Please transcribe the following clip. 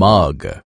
mug.